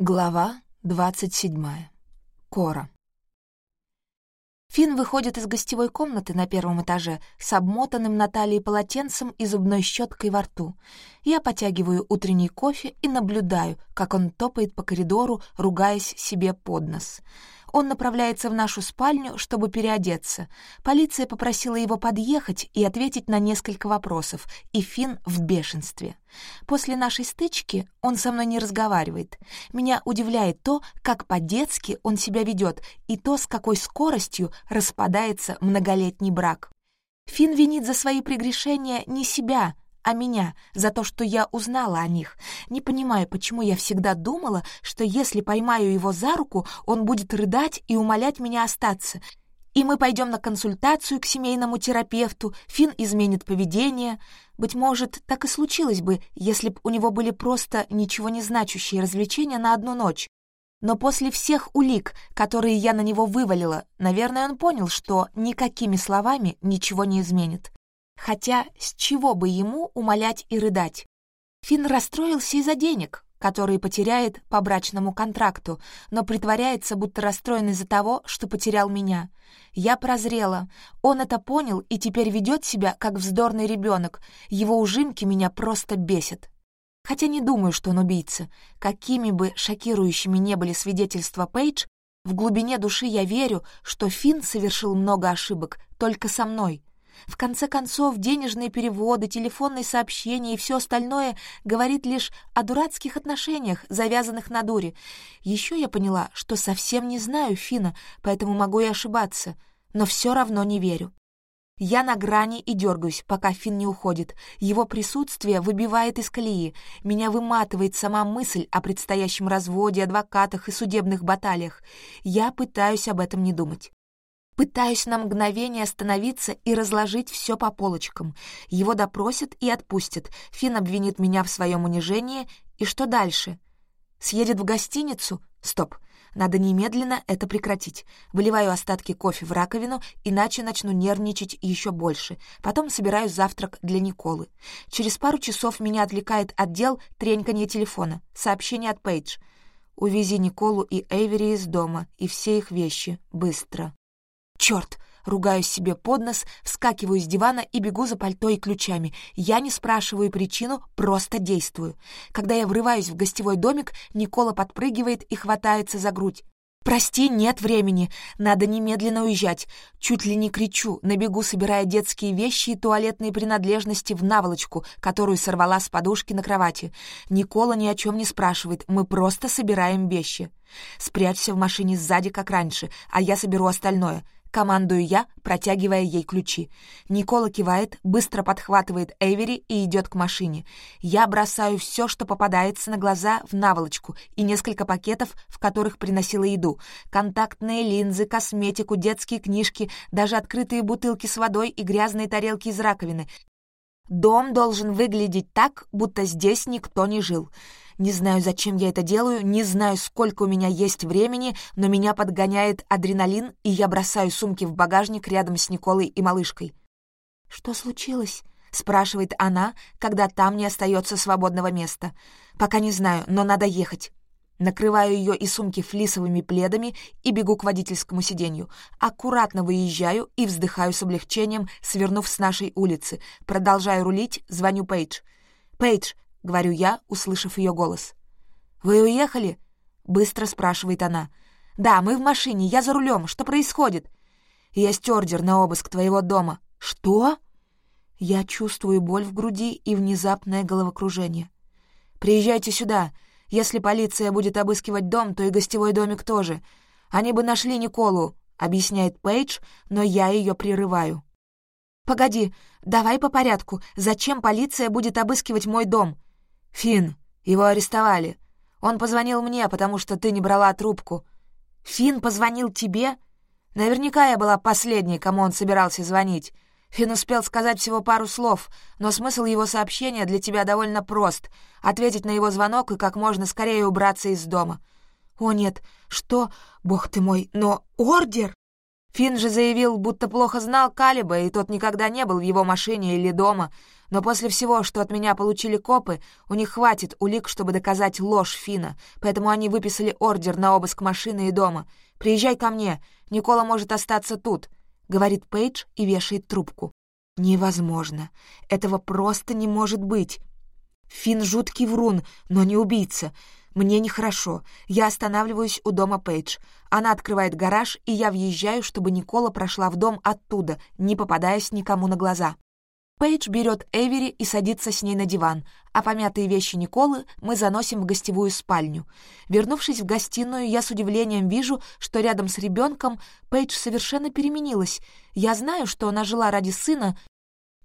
Глава 27. Кора. Финн выходит из гостевой комнаты на первом этаже с обмотанным на талии полотенцем и зубной щеткой во рту. Я потягиваю утренний кофе и наблюдаю, как он топает по коридору, ругаясь себе под нос. Он направляется в нашу спальню, чтобы переодеться. Полиция попросила его подъехать и ответить на несколько вопросов, и Финн в бешенстве. После нашей стычки он со мной не разговаривает. Меня удивляет то, как по-детски он себя ведет, и то, с какой скоростью распадается многолетний брак. Финн винит за свои прегрешения не себя, а меня за то, что я узнала о них. Не понимаю, почему я всегда думала, что если поймаю его за руку, он будет рыдать и умолять меня остаться. И мы пойдем на консультацию к семейному терапевту, Фин изменит поведение. Быть может, так и случилось бы, если б у него были просто ничего не значащие развлечения на одну ночь. Но после всех улик, которые я на него вывалила, наверное, он понял, что никакими словами ничего не изменит. Хотя с чего бы ему умолять и рыдать? Финн расстроился из-за денег, которые потеряет по брачному контракту, но притворяется, будто расстроен из-за того, что потерял меня. Я прозрела. Он это понял и теперь ведет себя, как вздорный ребенок. Его ужимки меня просто бесят. Хотя не думаю, что он убийца. Какими бы шокирующими не были свидетельства Пейдж, в глубине души я верю, что Финн совершил много ошибок только со мной. В конце концов, денежные переводы, телефонные сообщения и все остальное говорит лишь о дурацких отношениях, завязанных на дуре. Еще я поняла, что совсем не знаю Фина, поэтому могу и ошибаться, но все равно не верю. Я на грани и дергаюсь, пока Фин не уходит. Его присутствие выбивает из колеи. Меня выматывает сама мысль о предстоящем разводе, адвокатах и судебных баталиях. Я пытаюсь об этом не думать. Пытаюсь на мгновение остановиться и разложить все по полочкам. Его допросят и отпустят. Фин обвинит меня в своем унижении. И что дальше? Съедет в гостиницу? Стоп. Надо немедленно это прекратить. Выливаю остатки кофе в раковину, иначе начну нервничать еще больше. Потом собираю завтрак для Николы. Через пару часов меня отвлекает отдел треньканье телефона. Сообщение от Пейдж. «Увези Николу и Эйвери из дома, и все их вещи. Быстро». Черт! Ругаю себе под нос, вскакиваю с дивана и бегу за пальто и ключами. Я не спрашиваю причину, просто действую. Когда я врываюсь в гостевой домик, Никола подпрыгивает и хватается за грудь. «Прости, нет времени. Надо немедленно уезжать». Чуть ли не кричу, набегу, собирая детские вещи и туалетные принадлежности в наволочку, которую сорвала с подушки на кровати. Никола ни о чем не спрашивает, мы просто собираем вещи. «Спрячься в машине сзади, как раньше, а я соберу остальное». Командую я, протягивая ей ключи. Никола кивает, быстро подхватывает Эвери и идет к машине. Я бросаю все, что попадается на глаза, в наволочку и несколько пакетов, в которых приносила еду. Контактные линзы, косметику, детские книжки, даже открытые бутылки с водой и грязные тарелки из раковины. Дом должен выглядеть так, будто здесь никто не жил. Не знаю, зачем я это делаю, не знаю, сколько у меня есть времени, но меня подгоняет адреналин, и я бросаю сумки в багажник рядом с Николой и малышкой. «Что случилось?» — спрашивает она, когда там не остается свободного места. «Пока не знаю, но надо ехать». Накрываю ее и сумки флисовыми пледами и бегу к водительскому сиденью. Аккуратно выезжаю и вздыхаю с облегчением, свернув с нашей улицы. Продолжаю рулить, звоню Пейдж. «Пейдж, говорю я, услышав ее голос. «Вы уехали?» — быстро спрашивает она. «Да, мы в машине, я за рулем. Что происходит?» «Есть ордер на обыск твоего дома». «Что?» Я чувствую боль в груди и внезапное головокружение. «Приезжайте сюда. Если полиция будет обыскивать дом, то и гостевой домик тоже. Они бы нашли Николу», — объясняет Пейдж, но я ее прерываю. «Погоди, давай по порядку. Зачем полиция будет обыскивать мой дом?» Фин, его арестовали. Он позвонил мне, потому что ты не брала трубку». Фин позвонил тебе?» «Наверняка я была последней, кому он собирался звонить. Фин успел сказать всего пару слов, но смысл его сообщения для тебя довольно прост — ответить на его звонок и как можно скорее убраться из дома». «О нет, что? Бог ты мой, но ордер!» Финн же заявил, будто плохо знал Калиба, и тот никогда не был в его машине или дома, но после всего, что от меня получили копы, у них хватит улик, чтобы доказать ложь Фина, поэтому они выписали ордер на обыск машины и дома. «Приезжай ко мне, Никола может остаться тут», — говорит Пейдж и вешает трубку. «Невозможно. Этого просто не может быть». Фин жуткий врун, но не убийца. Мне нехорошо. Я останавливаюсь у дома Пейдж. Она открывает гараж, и я въезжаю, чтобы Никола прошла в дом оттуда, не попадаясь никому на глаза. Пейдж берет Эвери и садится с ней на диван, а помятые вещи Николы мы заносим в гостевую спальню. Вернувшись в гостиную, я с удивлением вижу, что рядом с ребенком Пейдж совершенно переменилась. Я знаю, что она жила ради сына,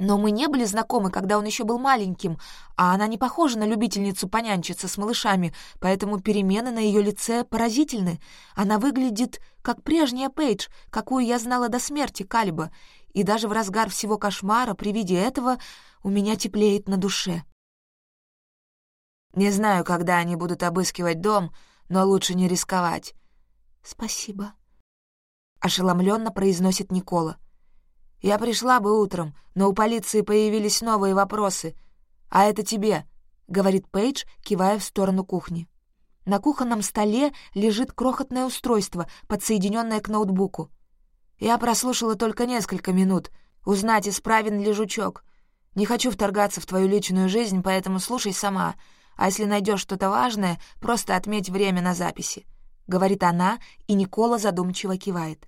но мы не были знакомы, когда он еще был маленьким, а она не похожа на любительницу понянчиться с малышами, поэтому перемены на ее лице поразительны. Она выглядит как прежняя Пейдж, какую я знала до смерти Калиба, и даже в разгар всего кошмара при виде этого у меня теплеет на душе. «Не знаю, когда они будут обыскивать дом, но лучше не рисковать». «Спасибо», — ошеломленно произносит Никола. — я пришла бы утром, но у полиции появились новые вопросы. А это тебе», — говорит Пейдж, кивая в сторону кухни. На кухонном столе лежит крохотное устройство, подсоединенное к ноутбуку. Я прослушала только несколько минут, узнать, исправен ли жучок. Не хочу вторгаться в твою личную жизнь, поэтому слушай сама, а если найдешь что-то важное, просто отметь время на записи», — говорит она, и Никола задумчиво кивает.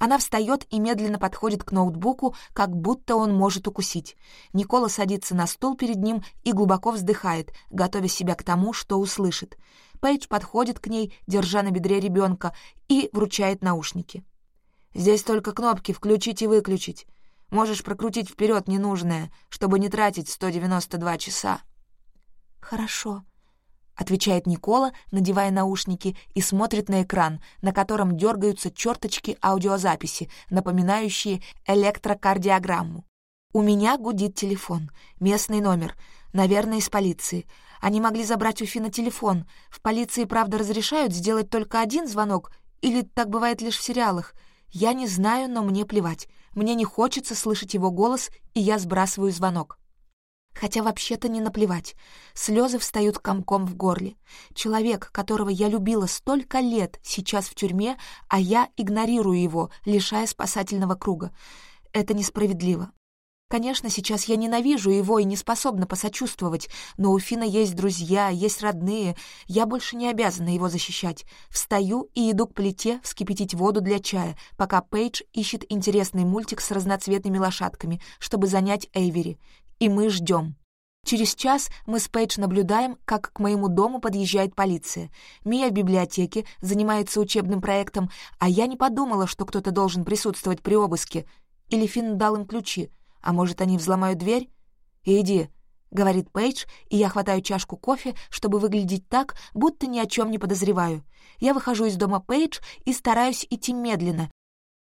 Она встает и медленно подходит к ноутбуку, как будто он может укусить. Никола садится на стул перед ним и глубоко вздыхает, готовя себя к тому, что услышит. Пейдж подходит к ней, держа на бедре ребенка, и вручает наушники. «Здесь только кнопки «включить» и «выключить». Можешь прокрутить вперед ненужное, чтобы не тратить 192 часа». «Хорошо», отвечает Никола, надевая наушники, и смотрит на экран, на котором дергаются черточки аудиозаписи, напоминающие электрокардиограмму. «У меня гудит телефон. Местный номер. Наверное, из полиции. Они могли забрать у Фина телефон. В полиции, правда, разрешают сделать только один звонок, или так бывает лишь в сериалах. Я не знаю, но мне плевать. Мне не хочется слышать его голос, и я сбрасываю звонок. Хотя вообще-то не наплевать. Слезы встают комком в горле. Человек, которого я любила столько лет, сейчас в тюрьме, а я игнорирую его, лишая спасательного круга. Это несправедливо. Конечно, сейчас я ненавижу его и не способна посочувствовать, но у Фина есть друзья, есть родные. Я больше не обязана его защищать. Встаю и иду к плите вскипятить воду для чая, пока Пейдж ищет интересный мультик с разноцветными лошадками, чтобы занять Эйвери и мы ждем. Через час мы с Пейдж наблюдаем, как к моему дому подъезжает полиция. Мия в библиотеке, занимается учебным проектом, а я не подумала, что кто-то должен присутствовать при обыске. Или Финн дал им ключи. А может, они взломают дверь? «Иди», — говорит Пейдж, и я хватаю чашку кофе, чтобы выглядеть так, будто ни о чем не подозреваю. Я выхожу из дома Пейдж и стараюсь идти медленно,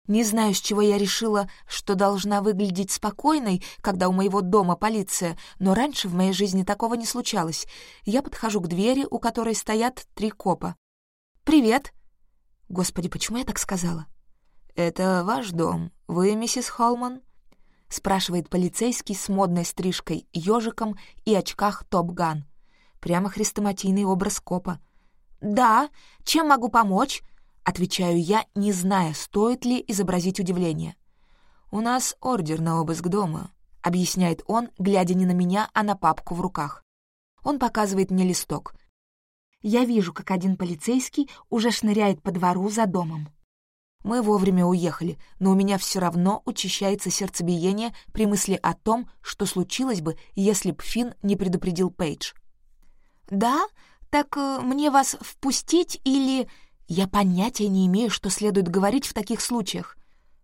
не знаю, с чего я решила, что должна выглядеть спокойной, когда у моего дома полиция, но раньше в моей жизни такого не случалось. Я подхожу к двери, у которой стоят три копа. «Привет!» Господи, почему я так сказала? «Это ваш дом. Вы миссис Холман?» — спрашивает полицейский с модной стрижкой, ежиком и очках топ-ган. Прямо хрестоматийный образ копа. «Да, чем могу помочь?» Отвечаю я, не зная, стоит ли изобразить удивление. «У нас ордер на обыск дома», — объясняет он, глядя не на меня, а на папку в руках. Он показывает мне листок. Я вижу, как один полицейский уже шныряет по двору за домом. Мы вовремя уехали, но у меня все равно учащается сердцебиение при мысли о том, что случилось бы, если б Финн не предупредил Пейдж. «Да? Так э, мне вас впустить или...» Я понятия не имею, что следует говорить в таких случаях.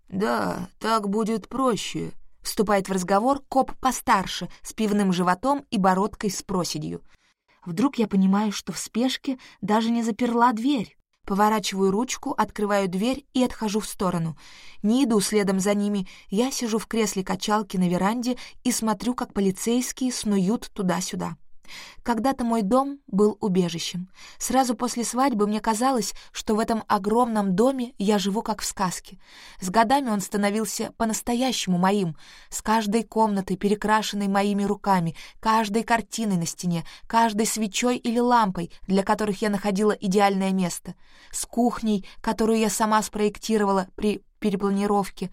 «Да, так будет проще», — вступает в разговор коп постарше, с пивным животом и бородкой с проседью. Вдруг я понимаю, что в спешке даже не заперла дверь. Поворачиваю ручку, открываю дверь и отхожу в сторону. Не иду следом за ними. Я сижу в кресле качалки на веранде и смотрю, как полицейские снуют туда-сюда. Когда-то мой дом был убежищем. Сразу после свадьбы мне казалось, что в этом огромном доме я живу как в сказке. С годами он становился по-настоящему моим, с каждой комнатой, перекрашенной моими руками, каждой картиной на стене, каждой свечой или лампой, для которых я находила идеальное место, с кухней, которую я сама спроектировала при перепланировке,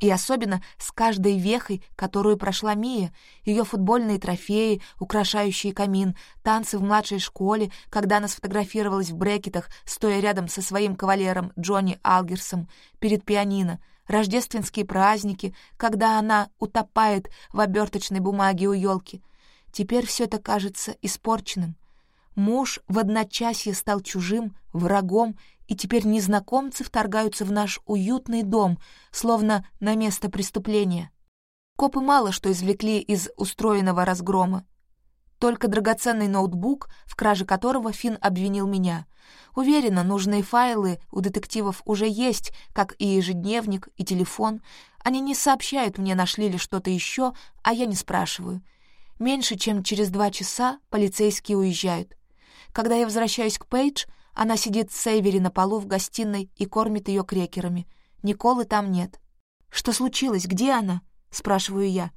и особенно с каждой вехой, которую прошла Мия, ее футбольные трофеи, украшающие камин, танцы в младшей школе, когда она сфотографировалась в брекетах, стоя рядом со своим кавалером Джонни Алгерсом перед пианино, рождественские праздники, когда она утопает в оберточной бумаге у елки. Теперь все это кажется испорченным. Муж в одночасье стал чужим, врагом и теперь незнакомцы вторгаются в наш уютный дом, словно на место преступления. Копы мало что извлекли из устроенного разгрома. Только драгоценный ноутбук, в краже которого Финн обвинил меня. Уверена, нужные файлы у детективов уже есть, как и ежедневник, и телефон. Они не сообщают мне, нашли ли что-то еще, а я не спрашиваю. Меньше чем через два часа полицейские уезжают. Когда я возвращаюсь к Пейдж, она сидит с Эйвери на полу в гостиной и кормит ее крекерами. Николы там нет. «Что случилось? Где она?» — спрашиваю я.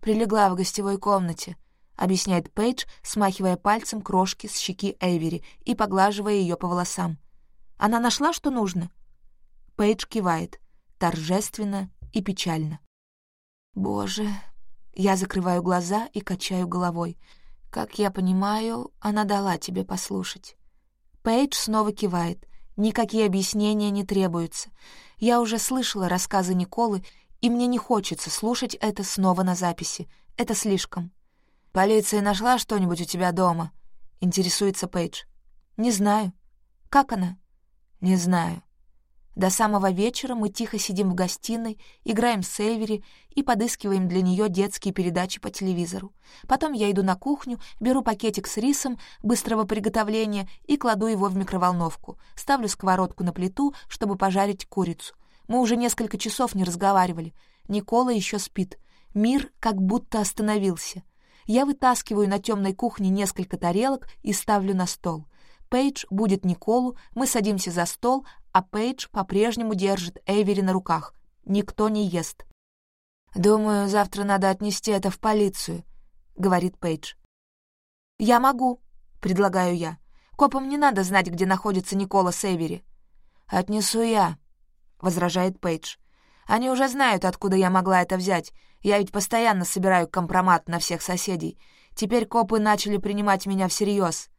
«Прилегла в гостевой комнате», — объясняет Пейдж, смахивая пальцем крошки с щеки Эйвери и поглаживая ее по волосам. «Она нашла, что нужно?» Пейдж кивает, торжественно и печально. «Боже...» Я закрываю глаза и качаю головой. «Как я понимаю, она дала тебе послушать». Пейдж снова кивает. Никакие объяснения не требуются. Я уже слышала рассказы Николы, и мне не хочется слушать это снова на записи. Это слишком. «Полиция нашла что-нибудь у тебя дома?» — интересуется Пейдж. «Не знаю». «Как она?» «Не знаю». До самого вечера мы тихо сидим в гостиной, играем с Эйвери и подыскиваем для нее детские передачи по телевизору. Потом я иду на кухню, беру пакетик с рисом быстрого приготовления и кладу его в микроволновку. Ставлю сковородку на плиту, чтобы пожарить курицу. Мы уже несколько часов не разговаривали. Никола еще спит. Мир как будто остановился. Я вытаскиваю на темной кухне несколько тарелок и ставлю на стол — Пейдж будет Николу, мы садимся за стол, а Пейдж по-прежнему держит Эйвери на руках. Никто не ест. «Думаю, завтра надо отнести это в полицию», — говорит Пейдж. «Я могу», — предлагаю я. «Копам не надо знать, где находится Никола с Эйвери». «Отнесу я», — возражает Пейдж. «Они уже знают, откуда я могла это взять. Я ведь постоянно собираю компромат на всех соседей. Теперь копы начали принимать меня всерьез.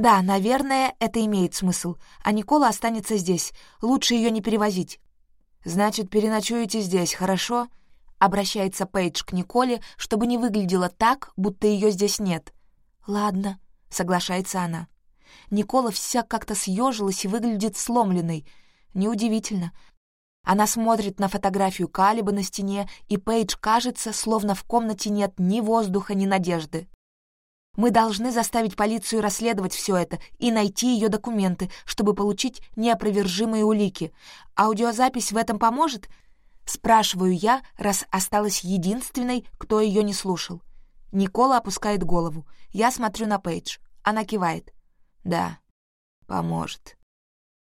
«Да, наверное, это имеет смысл. А Никола останется здесь. Лучше ее не перевозить». «Значит, переночуете здесь, хорошо?» Обращается Пейдж к Николе, чтобы не выглядело так, будто ее здесь нет. «Ладно», — соглашается она. Никола вся как-то съежилась и выглядит сломленной. Неудивительно. Она смотрит на фотографию Калиба на стене, и Пейдж кажется, словно в комнате нет ни воздуха, ни надежды. Мы должны заставить полицию расследовать все это и найти ее документы, чтобы получить неопровержимые улики. Аудиозапись в этом поможет?» Спрашиваю я, раз осталась единственной, кто ее не слушал. Никола опускает голову. Я смотрю на Пейдж. Она кивает. «Да, поможет».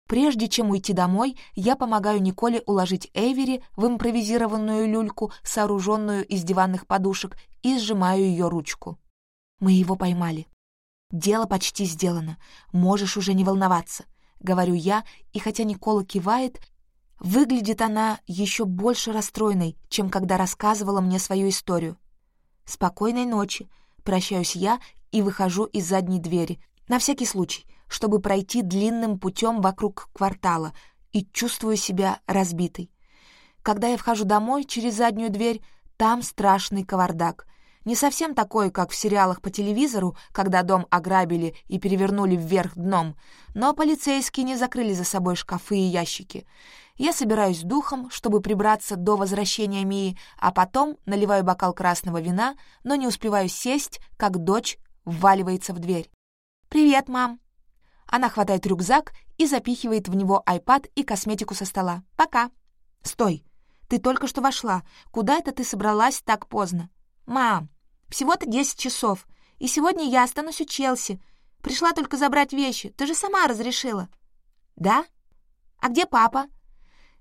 Прежде чем уйти домой, я помогаю Николе уложить Эйвери в импровизированную люльку, сооруженную из диванных подушек, и сжимаю ее ручку. Мы его поймали. Дело почти сделано. Можешь уже не волноваться. Говорю я, и хотя Никола кивает, выглядит она еще больше расстроенной, чем когда рассказывала мне свою историю. Спокойной ночи. Прощаюсь я и выхожу из задней двери. На всякий случай, чтобы пройти длинным путем вокруг квартала и чувствую себя разбитой. Когда я вхожу домой через заднюю дверь, там страшный кавардак — не совсем такой, как в сериалах по телевизору, когда дом ограбили и перевернули вверх дном, но полицейские не закрыли за собой шкафы и ящики. Я собираюсь духом, чтобы прибраться до возвращения Мии, а потом наливаю бокал красного вина, но не успеваю сесть, как дочь вваливается в дверь. «Привет, мам!» Она хватает рюкзак и запихивает в него айпад и косметику со стола. «Пока!» «Стой! Ты только что вошла. Куда это ты собралась так поздно?» «Мам, всего-то десять часов, и сегодня я останусь у Челси. Пришла только забрать вещи, ты же сама разрешила». «Да? А где папа?»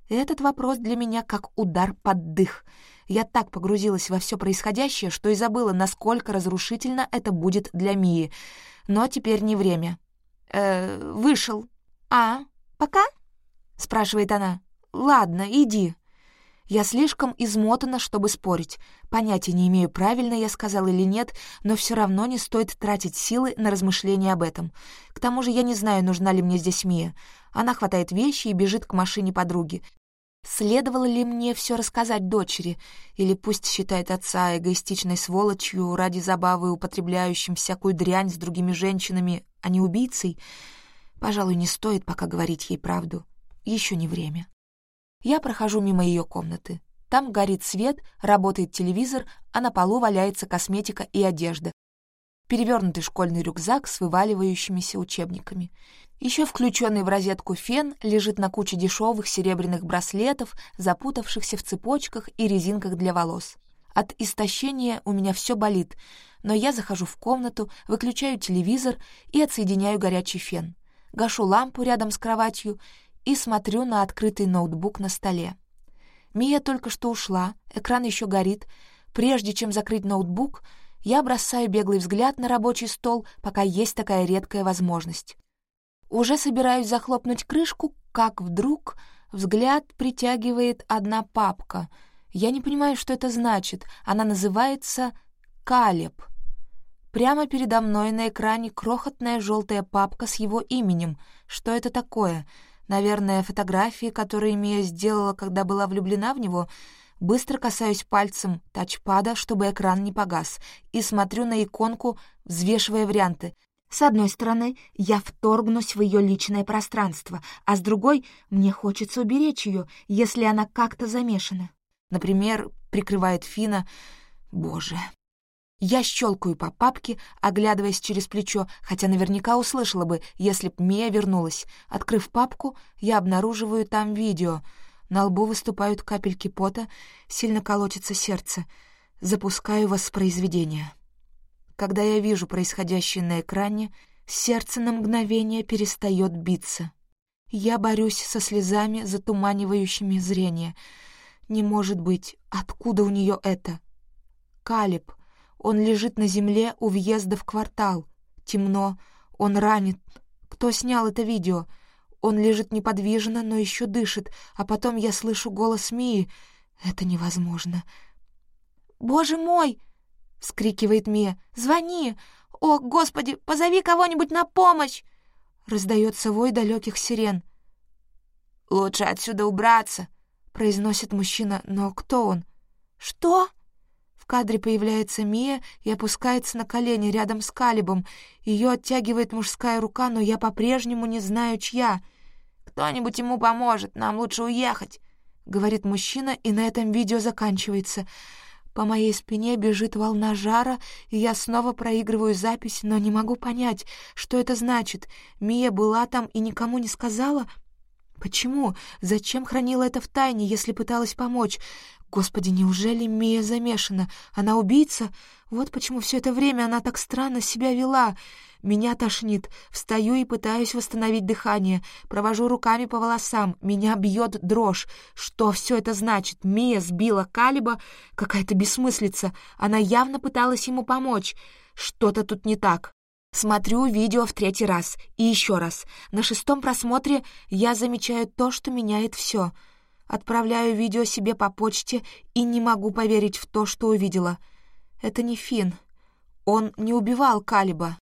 Этот вопрос для меня как удар под дых. Я так погрузилась во все происходящее, что и забыла, насколько разрушительно это будет для Мии. Но теперь не время. Э, вышел. «А, пока?» — спрашивает она. «Ладно, иди». Я слишком измотана, чтобы спорить. Понятия не имею, правильно я сказала или нет, но все равно не стоит тратить силы на размышления об этом. К тому же я не знаю, нужна ли мне здесь Мия. Она хватает вещи и бежит к машине подруги. Следовало ли мне все рассказать дочери, или пусть считает отца эгоистичной сволочью ради забавы, употребляющим всякую дрянь с другими женщинами, а не убийцей? Пожалуй, не стоит пока говорить ей правду. Еще не время. Я прохожу мимо ее комнаты. Там горит свет, работает телевизор, а на полу валяется косметика и одежда. Перевернутый школьный рюкзак с вываливающимися учебниками. Еще включенный в розетку фен лежит на куче дешевых серебряных браслетов, запутавшихся в цепочках и резинках для волос. От истощения у меня все болит, но я захожу в комнату, выключаю телевизор и отсоединяю горячий фен. Гашу лампу рядом с кроватью и смотрю на открытый ноутбук на столе. Мия только что ушла, экран еще горит. Прежде чем закрыть ноутбук, я бросаю беглый взгляд на рабочий стол, пока есть такая редкая возможность. Уже собираюсь захлопнуть крышку, как вдруг взгляд притягивает одна папка. Я не понимаю, что это значит. Она называется «Калеб». Прямо передо мной на экране крохотная желтая папка с его именем. Что это такое? — Наверное, фотографии, которые Мия сделала, когда была влюблена в него, быстро касаюсь пальцем тачпада, чтобы экран не погас, и смотрю на иконку, взвешивая варианты. С одной стороны, я вторгнусь в ее личное пространство, а с другой, мне хочется уберечь ее, если она как-то замешана. Например, прикрывает Фина. Боже, я щелкаю по папке, оглядываясь через плечо, хотя наверняка услышала бы, если б Мия вернулась. Открыв папку, я обнаруживаю там видео. На лбу выступают капельки пота, сильно колотится сердце. Запускаю воспроизведение. Когда я вижу происходящее на экране, сердце на мгновение перестает биться. Я борюсь со слезами, затуманивающими зрение. Не может быть, откуда у нее это? Калиб он лежит на земле у въезда в квартал. Темно. Он ранит. Кто снял это видео? Он лежит неподвижно, но еще дышит, а потом я слышу голос Мии. Это невозможно. «Боже мой!» — вскрикивает Мия. «Звони! О, Господи, позови кого-нибудь на помощь!» Раздается вой далеких сирен. «Лучше отсюда убраться!» — произносит мужчина. «Но кто он?» «Что?» кадре появляется Мия и опускается на колени рядом с Калибом. Ее оттягивает мужская рука, но я по-прежнему не знаю, чья. «Кто-нибудь ему поможет, нам лучше уехать», — говорит мужчина, и на этом видео заканчивается. По моей спине бежит волна жара, и я снова проигрываю запись, но не могу понять, что это значит. Мия была там и никому не сказала? Почему? Зачем хранила это в тайне, если пыталась помочь? Господи, неужели Мия замешана? Она убийца? Вот почему все это время она так странно себя вела. Меня тошнит. Встаю и пытаюсь восстановить дыхание. Провожу руками по волосам. Меня бьет дрожь. Что все это значит? Мия сбила Калиба? Какая-то бессмыслица. Она явно пыталась ему помочь. Что-то тут не так. Смотрю видео в третий раз и еще раз. На шестом просмотре я замечаю то, что меняет все — Отправляю видео себе по почте и не могу поверить в то, что увидела. Это не Фин, Он не убивал Калиба.